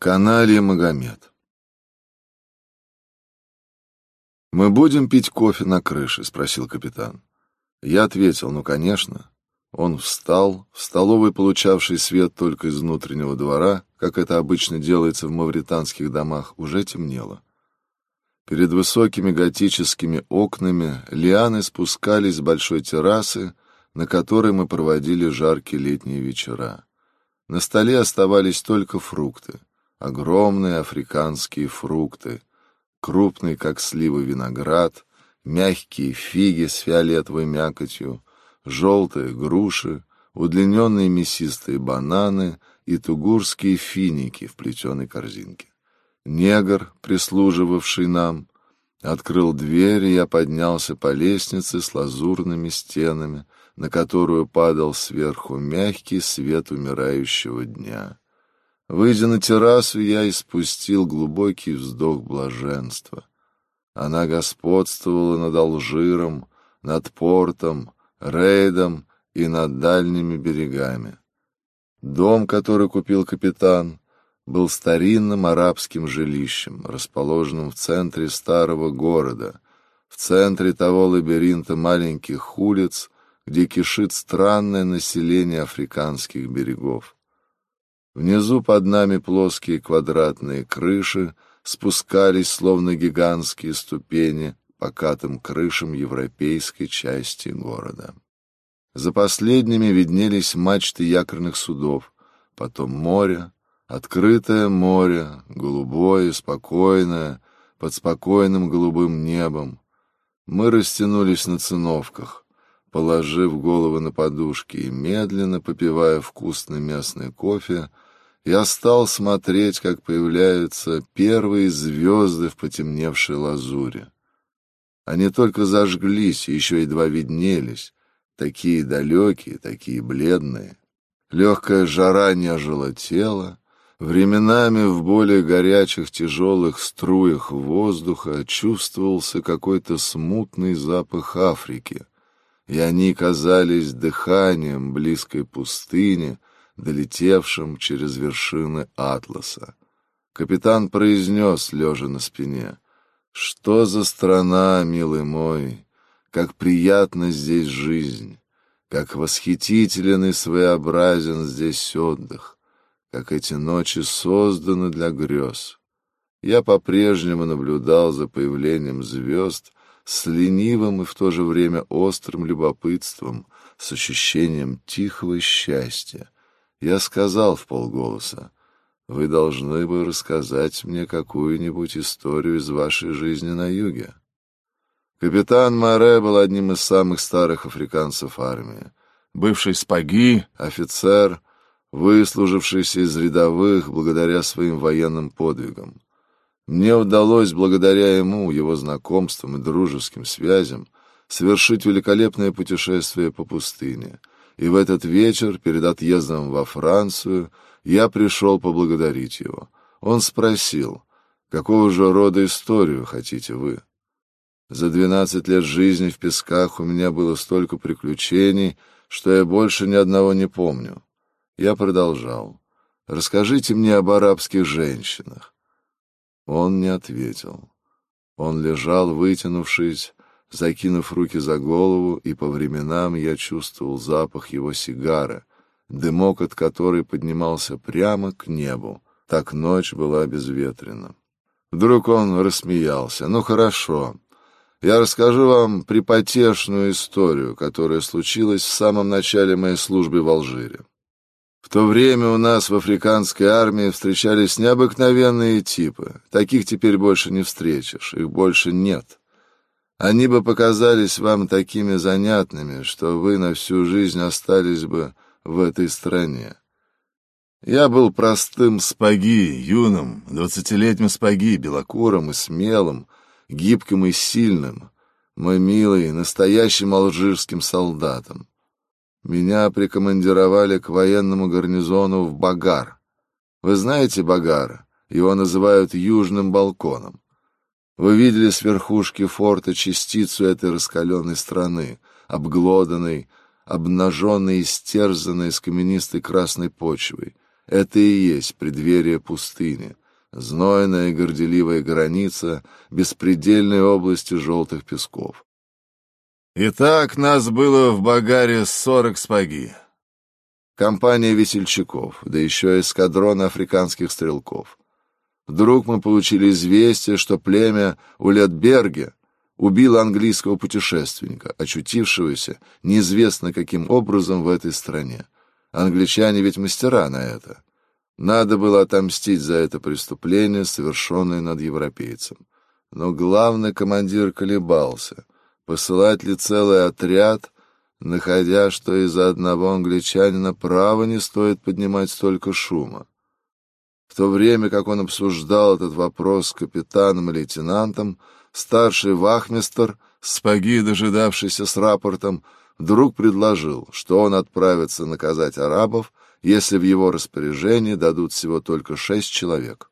Каналья Магомед «Мы будем пить кофе на крыше?» — спросил капитан. Я ответил, ну, конечно. Он встал, в столовой, получавший свет только из внутреннего двора, как это обычно делается в мавританских домах, уже темнело. Перед высокими готическими окнами лианы спускались с большой террасы, на которой мы проводили жаркие летние вечера. На столе оставались только фрукты огромные африканские фрукты, крупный, как сливы, виноград, мягкие фиги с фиолетовой мякотью, желтые груши, удлиненные мясистые бананы и тугурские финики в плетеной корзинке. Негр, прислуживавший нам, открыл дверь, и я поднялся по лестнице с лазурными стенами, на которую падал сверху мягкий свет умирающего дня. Выйдя на террасу, я испустил глубокий вздох блаженства. Она господствовала над Алжиром, над портом, рейдом и над дальними берегами. Дом, который купил капитан, был старинным арабским жилищем, расположенным в центре старого города, в центре того лабиринта маленьких улиц, где кишит странное население африканских берегов. Внизу под нами плоские квадратные крыши спускались, словно гигантские ступени, покатым крышам европейской части города. За последними виднелись мачты якорных судов, потом море, открытое море, голубое, спокойное, под спокойным голубым небом. Мы растянулись на циновках, положив головы на подушки и, медленно попивая вкусный местный кофе, я стал смотреть, как появляются первые звезды в потемневшей лазури. Они только зажглись еще едва виднелись, такие далекие, такие бледные. Легкая жара нежила тело, временами в более горячих тяжелых струях воздуха чувствовался какой-то смутный запах Африки, и они казались дыханием близкой пустыни, долетевшим через вершины Атласа. Капитан произнес, лежа на спине, «Что за страна, милый мой, как приятна здесь жизнь, как восхитителен и своеобразен здесь отдых, как эти ночи созданы для грез». Я по-прежнему наблюдал за появлением звезд с ленивым и в то же время острым любопытством, с ощущением тихого счастья, я сказал в полголоса, «Вы должны бы рассказать мне какую-нибудь историю из вашей жизни на юге». Капитан Море был одним из самых старых африканцев армии. Бывший спаги, офицер, выслужившийся из рядовых благодаря своим военным подвигам. Мне удалось, благодаря ему, его знакомствам и дружеским связям, совершить великолепное путешествие по пустыне — и в этот вечер, перед отъездом во Францию, я пришел поблагодарить его. Он спросил, какого же рода историю хотите вы? За двенадцать лет жизни в песках у меня было столько приключений, что я больше ни одного не помню. Я продолжал. «Расскажите мне об арабских женщинах». Он не ответил. Он лежал, вытянувшись, закинув руки за голову, и по временам я чувствовал запах его сигары, дымок от которой поднимался прямо к небу. Так ночь была безветренна. Вдруг он рассмеялся. «Ну, хорошо. Я расскажу вам припотешную историю, которая случилась в самом начале моей службы в Алжире. В то время у нас в африканской армии встречались необыкновенные типы. Таких теперь больше не встретишь, их больше нет. Они бы показались вам такими занятными, что вы на всю жизнь остались бы в этой стране. Я был простым спаги, юным, двадцатилетним спаги, белокурым и смелым, гибким и сильным, мой милый, настоящим алжирским солдатом. Меня прикомандировали к военному гарнизону в Багар. Вы знаете Багар? Его называют Южным балконом. Вы видели с верхушки форта частицу этой раскаленной страны, обглоданной, обнаженной и стерзанной с каменистой красной почвой. Это и есть преддверие пустыни, знойная и горделивая граница беспредельной области желтых песков. Итак, нас было в Багаре сорок спаги. Компания весельчаков, да еще эскадрон африканских стрелков. Вдруг мы получили известие, что племя Улетберге убило английского путешественника, очутившегося неизвестно каким образом в этой стране. Англичане ведь мастера на это. Надо было отомстить за это преступление, совершенное над европейцем. Но главный командир колебался, посылать ли целый отряд, находя, что из-за одного англичанина право не стоит поднимать столько шума. То время, как он обсуждал этот вопрос с капитаном и лейтенантом, старший вахмистр, спаги дожидавшийся с рапортом, вдруг предложил, что он отправится наказать арабов, если в его распоряжении дадут всего только шесть человек.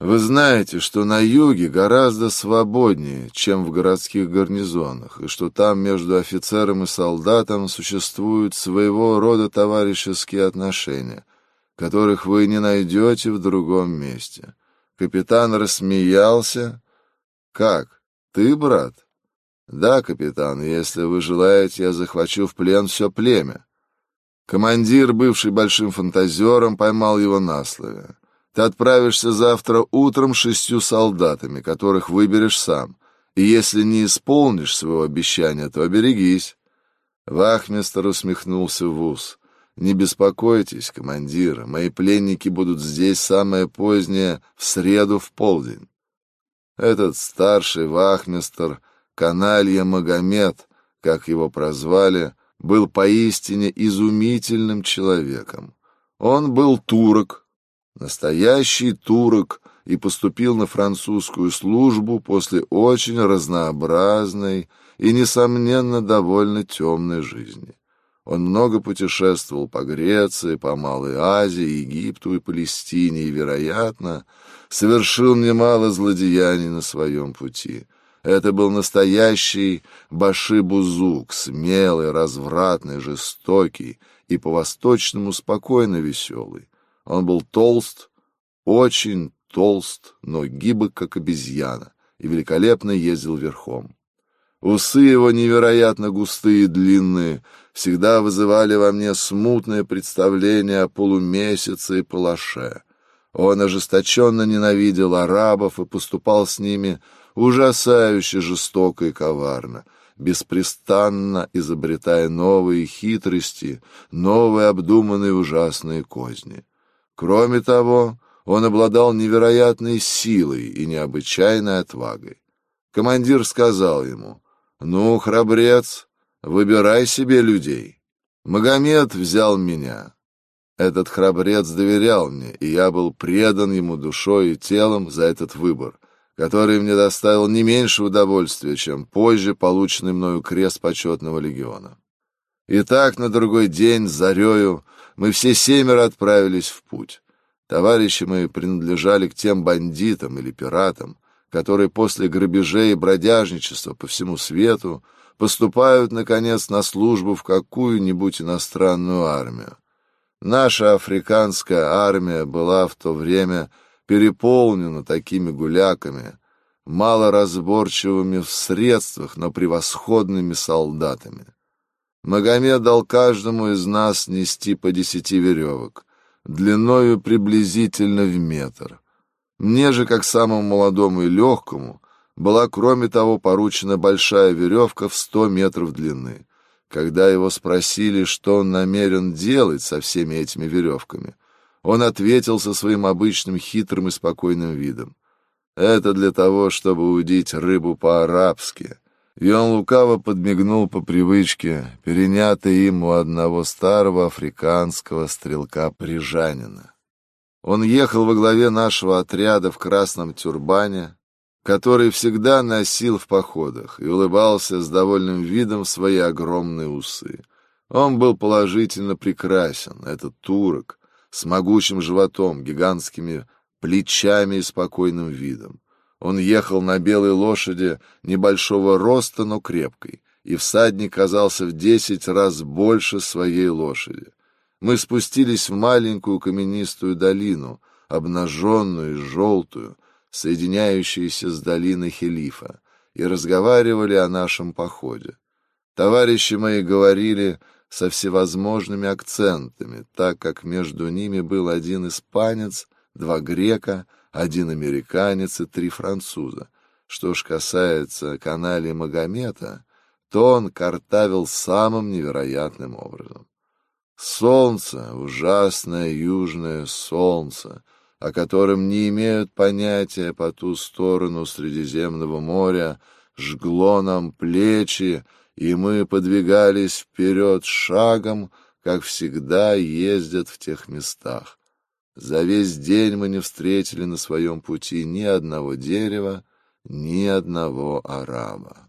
Вы знаете, что на юге гораздо свободнее, чем в городских гарнизонах, и что там между офицером и солдатом существуют своего рода товарищеские отношения, которых вы не найдете в другом месте. Капитан рассмеялся. «Как? Ты, брат?» «Да, капитан, если вы желаете, я захвачу в плен все племя. Командир, бывший большим фантазером, поймал его на слове. Ты отправишься завтра утром шестью солдатами, которых выберешь сам, и если не исполнишь своего обещания, то оберегись. Вахмистер усмехнулся в ус. «Не беспокойтесь, командир, мои пленники будут здесь самое позднее, в среду в полдень». Этот старший вахмистер, каналья Магомед, как его прозвали, был поистине изумительным человеком. Он был турок, настоящий турок, и поступил на французскую службу после очень разнообразной и, несомненно, довольно темной жизни. Он много путешествовал по Греции, по Малой Азии, Египту и Палестине и, вероятно, совершил немало злодеяний на своем пути — это был настоящий башибузук, смелый, развратный, жестокий и по-восточному спокойно веселый. Он был толст, очень толст, но гибок, как обезьяна, и великолепно ездил верхом. Усы его невероятно густые и длинные всегда вызывали во мне смутное представление о полумесяце и палаше. Он ожесточенно ненавидел арабов и поступал с ними ужасающе жестоко и коварно, беспрестанно изобретая новые хитрости, новые обдуманные ужасные козни. Кроме того, он обладал невероятной силой и необычайной отвагой. Командир сказал ему, «Ну, храбрец, выбирай себе людей». Магомед взял меня. Этот храбрец доверял мне, и я был предан ему душой и телом за этот выбор — который мне доставил не меньше удовольствия, чем позже полученный мною крест почетного легиона. Итак, на другой день, зарею, мы все семеро отправились в путь. Товарищи мои принадлежали к тем бандитам или пиратам, которые после грабежей и бродяжничества по всему свету поступают, наконец, на службу в какую-нибудь иностранную армию. Наша африканская армия была в то время переполнена такими гуляками, малоразборчивыми в средствах, но превосходными солдатами. Магомед дал каждому из нас нести по десяти веревок, длиною приблизительно в метр. Мне же, как самому молодому и легкому, была, кроме того, поручена большая веревка в сто метров длины. Когда его спросили, что он намерен делать со всеми этими веревками — он ответил со своим обычным хитрым и спокойным видом. «Это для того, чтобы удить рыбу по-арабски». И он лукаво подмигнул по привычке, перенятой им у одного старого африканского стрелка-прижанина. Он ехал во главе нашего отряда в красном тюрбане, который всегда носил в походах, и улыбался с довольным видом свои огромные усы. Он был положительно прекрасен, этот турок, с могучим животом, гигантскими плечами и спокойным видом. Он ехал на белой лошади небольшого роста, но крепкой, и всадник казался в десять раз больше своей лошади. Мы спустились в маленькую каменистую долину, обнаженную и желтую, соединяющуюся с долиной Хелифа, и разговаривали о нашем походе. Товарищи мои говорили со всевозможными акцентами, так как между ними был один испанец, два грека, один американец и три француза. Что ж касается канали Магомета, то он картавил самым невероятным образом. Солнце, ужасное южное солнце, о котором не имеют понятия по ту сторону Средиземного моря, жгло нам плечи, и мы подвигались вперед шагом, как всегда ездят в тех местах. За весь день мы не встретили на своем пути ни одного дерева, ни одного араба.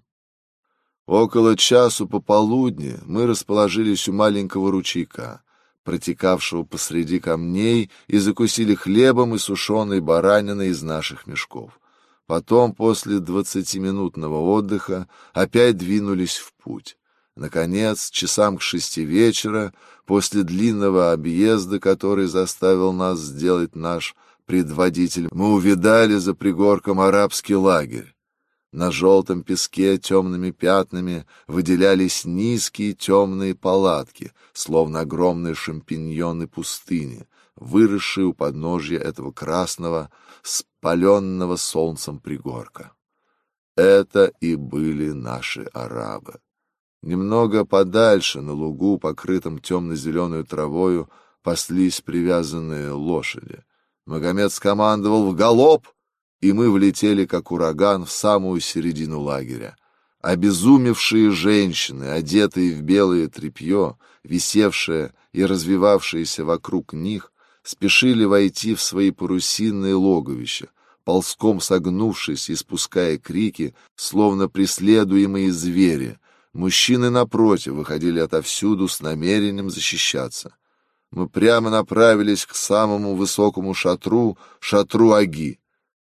Около часу пополудни мы расположились у маленького ручейка, протекавшего посреди камней, и закусили хлебом и сушеной бараниной из наших мешков. Потом, после двадцатиминутного отдыха, опять двинулись в путь. Наконец, часам к шести вечера, после длинного объезда, который заставил нас сделать наш предводитель, мы увидали за пригорком арабский лагерь. На желтом песке темными пятнами выделялись низкие темные палатки, словно огромные шампиньоны пустыни, выросшие у подножья этого красного, спаленного солнцем пригорка. Это и были наши арабы. Немного подальше, на лугу, покрытом темно-зеленой травою, паслись привязанные лошади. Магомед скомандовал «В галоп!» И мы влетели, как ураган, в самую середину лагеря. Обезумевшие женщины, одетые в белое тряпье, висевшее и развивавшееся вокруг них, спешили войти в свои парусинные логовища, ползком согнувшись и спуская крики, словно преследуемые звери. Мужчины, напротив, выходили отовсюду с намерением защищаться. Мы прямо направились к самому высокому шатру, шатру Аги.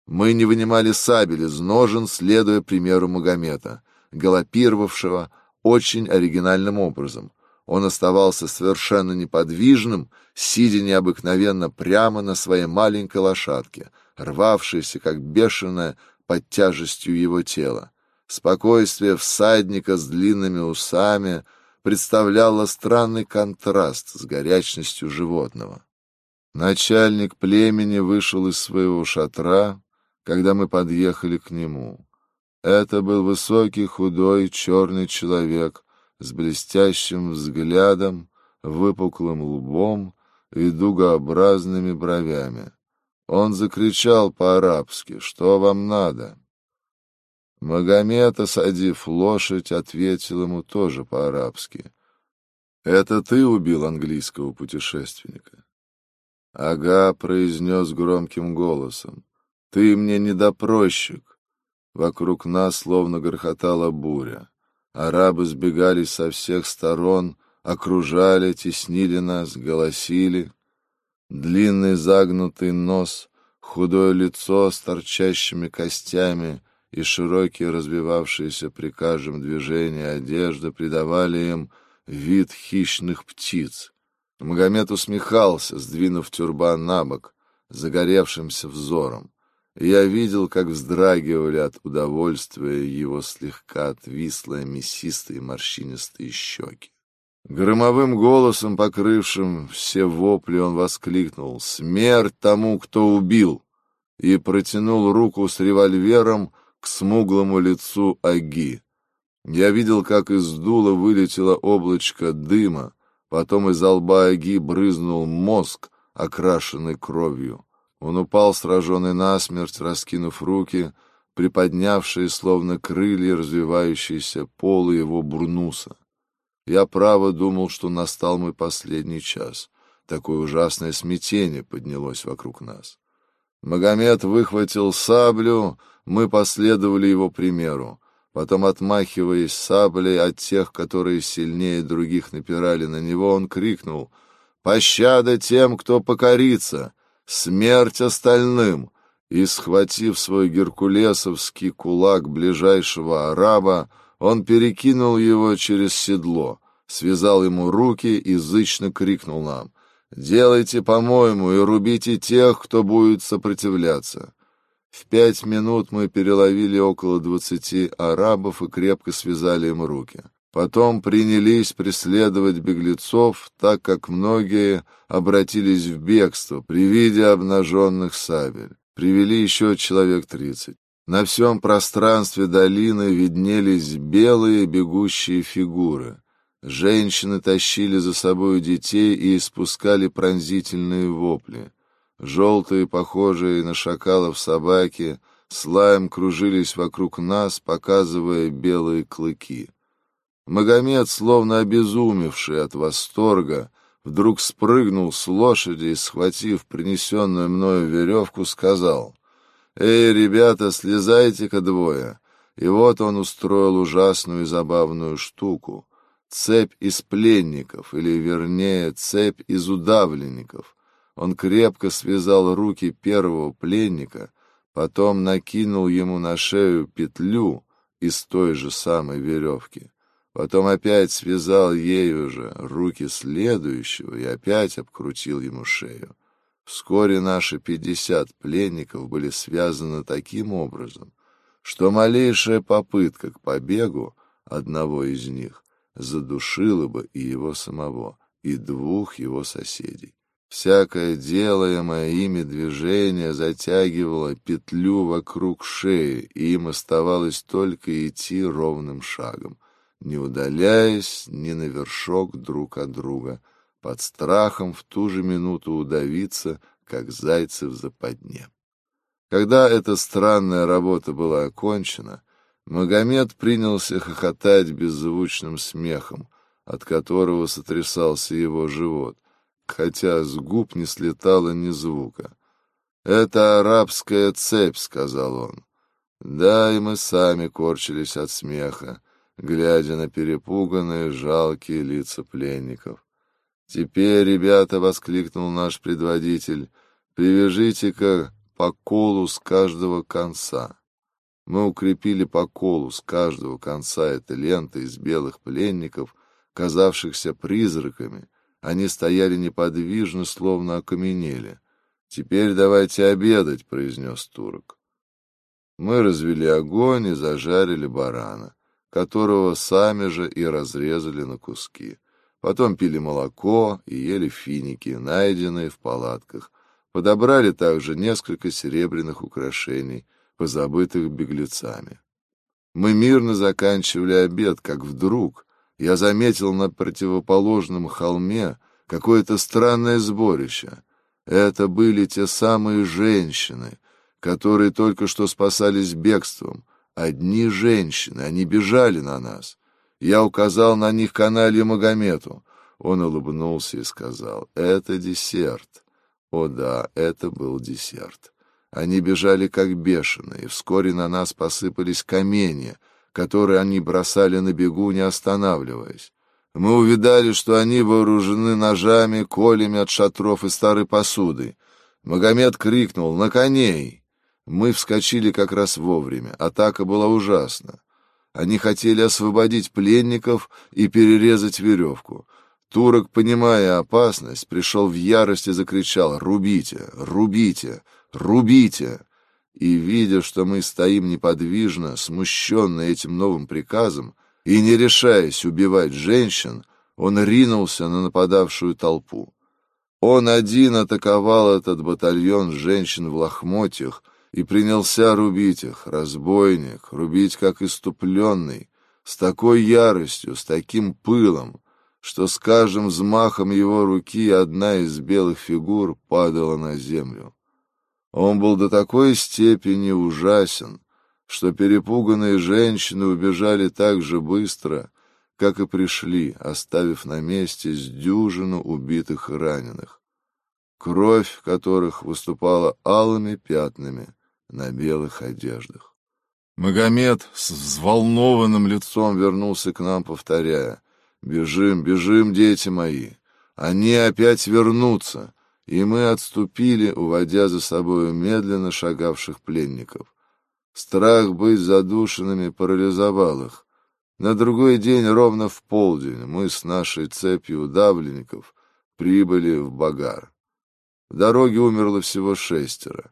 Мы не вынимали сабель из ножен, следуя примеру Магомета, галопировавшего очень оригинальным образом. Он оставался совершенно неподвижным, сидя необыкновенно прямо на своей маленькой лошадке, рвавшейся, как бешеная, под тяжестью его тела. Спокойствие всадника с длинными усами представляло странный контраст с горячностью животного. Начальник племени вышел из своего шатра, когда мы подъехали к нему. Это был высокий, худой, черный человек с блестящим взглядом, выпуклым лбом и дугообразными бровями. Он закричал по-арабски «Что вам надо?». Магомед, осадив лошадь, ответил ему тоже по-арабски «Это ты убил английского путешественника?» Ага произнес громким голосом ты мне не допросчик. Вокруг нас словно грохотала буря. Арабы сбегались со всех сторон, окружали, теснили нас, голосили. Длинный загнутый нос, худое лицо с торчащими костями и широкие разбивавшиеся при каждом движении одежды придавали им вид хищных птиц. Магомед усмехался, сдвинув тюрбан на бок, загоревшимся взором. Я видел, как вздрагивали от удовольствия его слегка отвислые, мясистые морщинистые щеки. Громовым голосом, покрывшим все вопли, он воскликнул «Смерть тому, кто убил!» и протянул руку с револьвером к смуглому лицу Аги. Я видел, как из дула вылетело облачко дыма, потом из лба Аги брызнул мозг, окрашенный кровью. Он упал, сраженный насмерть, раскинув руки, приподнявшие, словно крылья, развивающиеся полы его бурнуса. Я право думал, что настал мой последний час. Такое ужасное смятение поднялось вокруг нас. Магомед выхватил саблю, мы последовали его примеру. Потом, отмахиваясь саблей от тех, которые сильнее других напирали на него, он крикнул «Пощада тем, кто покорится!» Смерть остальным!» И, схватив свой геркулесовский кулак ближайшего араба, он перекинул его через седло. связал ему руки и зычно крикнул нам «Делайте, по-моему, и рубите тех, кто будет сопротивляться». В пять минут мы переловили около двадцати арабов и крепко связали им руки. Потом принялись преследовать беглецов, так как многие обратились в бегство при виде обнаженных сабель. Привели еще человек тридцать. На всем пространстве долины виднелись белые бегущие фигуры. Женщины тащили за собой детей и испускали пронзительные вопли. Желтые, похожие на шакалов собаки, слаем кружились вокруг нас, показывая белые клыки. Магомед, словно обезумевший от восторга, вдруг спрыгнул с лошади и, схватив принесенную мною веревку, сказал, «Эй, ребята, слезайте-ка двое!» И вот он устроил ужасную и забавную штуку. Цепь из пленников, или, вернее, цепь из удавленников — он крепко связал руки первого пленника, потом накинул ему на шею петлю из той же самой веревки, потом опять связал ею же руки следующего и опять обкрутил ему шею. Вскоре наши пятьдесят пленников были связаны таким образом, что малейшая попытка к побегу одного из них задушила бы и его самого, и двух его соседей. Всякое делаемое ими движение затягивало петлю вокруг шеи, и им оставалось только идти ровным шагом, не удаляясь ни на вершок друг от друга, под страхом в ту же минуту удавиться, как зайцы в западне. Когда эта странная работа была окончена, Магомед принялся хохотать беззвучным смехом, от которого сотрясался его живот — хотя с губ не слетало ни звука. «Это арабская цепь», — сказал он. Да, и мы сами корчились от смеха, глядя на перепуганные, жалкие лица пленников. «Теперь, ребята», — воскликнул наш предводитель, — «привяжите-ка по колу с каждого конца». Мы укрепили по колу с каждого конца этой ленты из белых пленников, казавшихся призраками, они стояли неподвижно, словно окаменели. «Теперь давайте обедать», — произнес турок. Мы развели огонь и зажарили барана, которого сами же и разрезали на куски. Потом пили молоко и ели финики, найденные в палатках. Подобрали также несколько серебряных украшений, позабытых беглецами. Мы мирно заканчивали обед, как вдруг я заметил на противоположном холме какое-то странное сборище. Это были те самые женщины, которые только что спасались бегством. Одни женщины, они бежали на нас. Я указал на них канале Магомету. Он улыбнулся и сказал, «Это десерт». О да, это был десерт. Они бежали как бешеные, и вскоре на нас посыпались каменья — которые они бросали на бегу, не останавливаясь. Мы увидали, что они вооружены ножами, колями от шатров и старой посуды. Магомед крикнул «На коней!». Мы вскочили как раз вовремя. Атака была ужасна. Они хотели освободить пленников и перерезать веревку. Турок, понимая опасность, пришел в ярость и закричал «Рубите! Рубите! Рубите!» и, видя, что мы стоим неподвижно, смущенные этим новым приказом, и не решаясь убивать женщин, он ринулся на нападавшую толпу. Он один атаковал этот батальон женщин в лохмотьях и принялся рубить их, разбойник, рубить как иступленный, с такой яростью, с таким пылом, что с каждым взмахом его руки одна из белых фигур падала на землю. Он был до такой степени ужасен, что перепуганные женщины убежали так же быстро, как и пришли, оставив на месте с дюжину убитых и раненых, кровь которых выступала алыми пятнами на белых одеждах. Магомед с взволнованным лицом вернулся к нам, повторяя, «Бежим, бежим, дети мои! Они опять вернутся!» и мы отступили, уводя за собою медленно шагавших пленников. Страх быть задушенными парализовал их, На другой день, ровно в полдень, мы с нашей цепью давленников прибыли в Багар. В дороге умерло всего шестеро,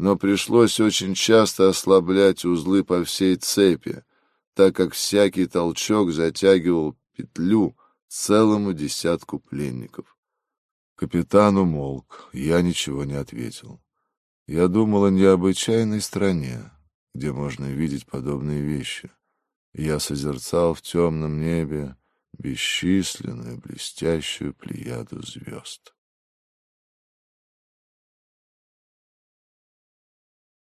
но пришлось очень часто ослаблять узлы по всей цепи, так как всякий толчок затягивал петлю целому десятку пленников. Капитан умолк, я ничего не ответил. Я думал о необычайной стране, где можно видеть подобные вещи. Я созерцал в темном небе бесчисленную блестящую плеяду звезд.